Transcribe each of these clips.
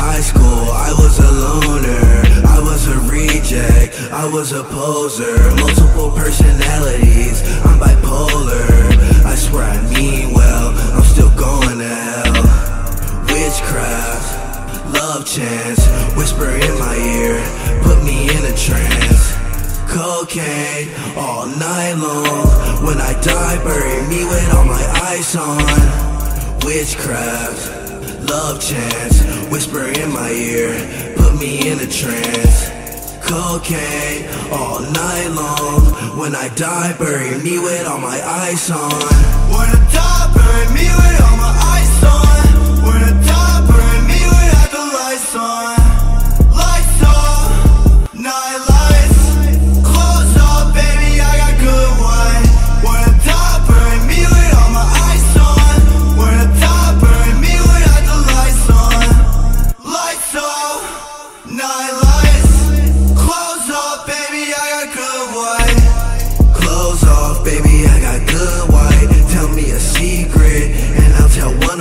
high school, I was a loner. I was a reject. I was a poser. Multiple personalities. I'm bipolar. I swear I mean well. I'm still going to hell. Witchcraft, love chance. Whisper in my ear. Put me in a trance. Cocaine all night long. When I die, bury me with all my ice on. Witchcraft, love chance, whisper in my ear, put me in a trance. Cocaine all night long. When I die, bury me with all my ice on. When I die,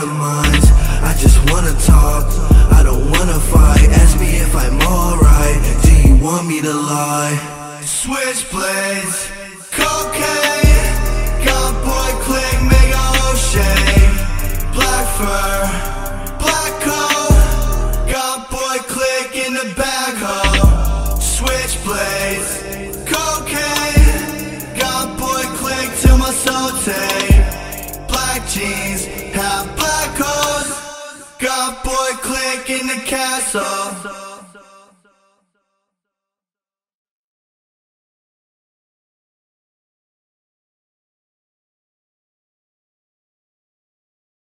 Mine. I just wanna talk, I don't wanna fight. Ask me if I'm alright. Do you want me to lie? Switchblades, cocaine, got boy click, make a whole shake. Black fur, black coat, got boy click in the bag, ho. Switchblades, cocaine, got boy click my soul. Black jeans, half click in the castle.